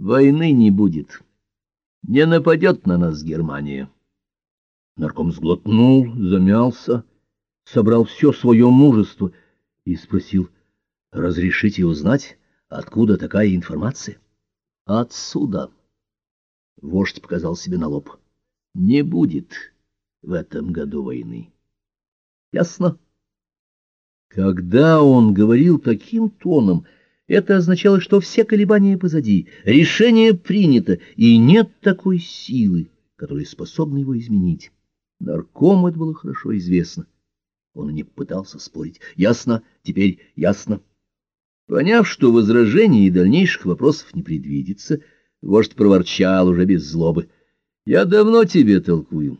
Войны не будет. Не нападет на нас Германия. Нарком сглотнул, замялся, собрал все свое мужество и спросил, «Разрешите узнать, откуда такая информация?» «Отсюда». Вождь показал себе на лоб. «Не будет в этом году войны». «Ясно?» Когда он говорил таким тоном, это означало, что все колебания позади, решение принято, и нет такой силы, которая способна его изменить. Наркому это было хорошо известно. Он не пытался спорить. Ясно, теперь ясно. Поняв, что возражений и дальнейших вопросов не предвидится, вождь проворчал уже без злобы. Я давно тебе толкую.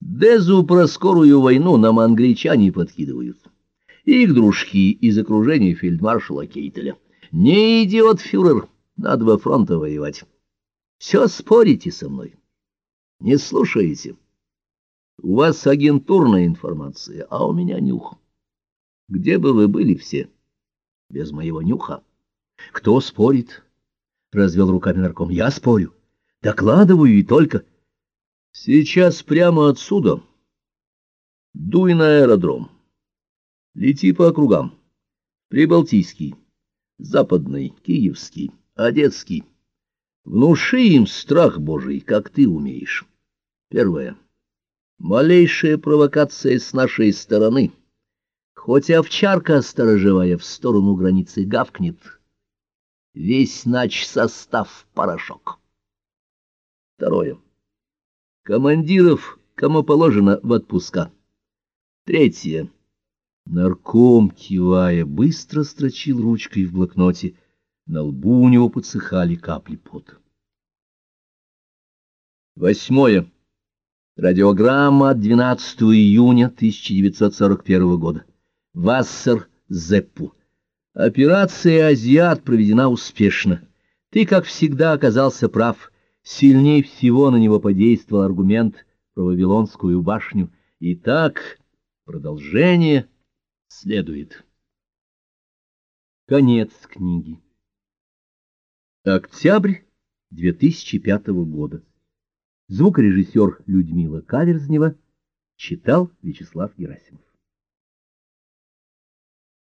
Дезу про скорую войну нам англичане подкидывают. Их дружки из окружения фельдмаршала Кейтеля. Не идиот фюрер, надо во фронта воевать. Все спорите со мной. Не слушаете. У вас агентурная информация, а у меня нюх. Где бы вы были все без моего нюха? Кто спорит? Развел руками нарком. Я спорю. Докладываю и только. Сейчас прямо отсюда. Дуй на аэродром. Лети по округам. Прибалтийский. Западный, Киевский, Одесский. Внуши им страх Божий, как ты умеешь. Первое. Малейшая провокация с нашей стороны, хоть овчарка сторожевая в сторону границы гавкнет, весь нач состав порошок. Второе. Командиров, кому положено, в отпуска. Третье. Нарком, кивая, быстро строчил ручкой в блокноте. На лбу у него подсыхали капли пота. Восьмое. Радиограмма от 12 июня 1941 года. Вассер Зеппу. Операция «Азиат» проведена успешно. Ты, как всегда, оказался прав. Сильнее всего на него подействовал аргумент про Вавилонскую башню. Итак, продолжение следует. Конец книги. Октябрь 2005 года. Звукорежиссер Людмила Каверзнева читал Вячеслав Герасимов.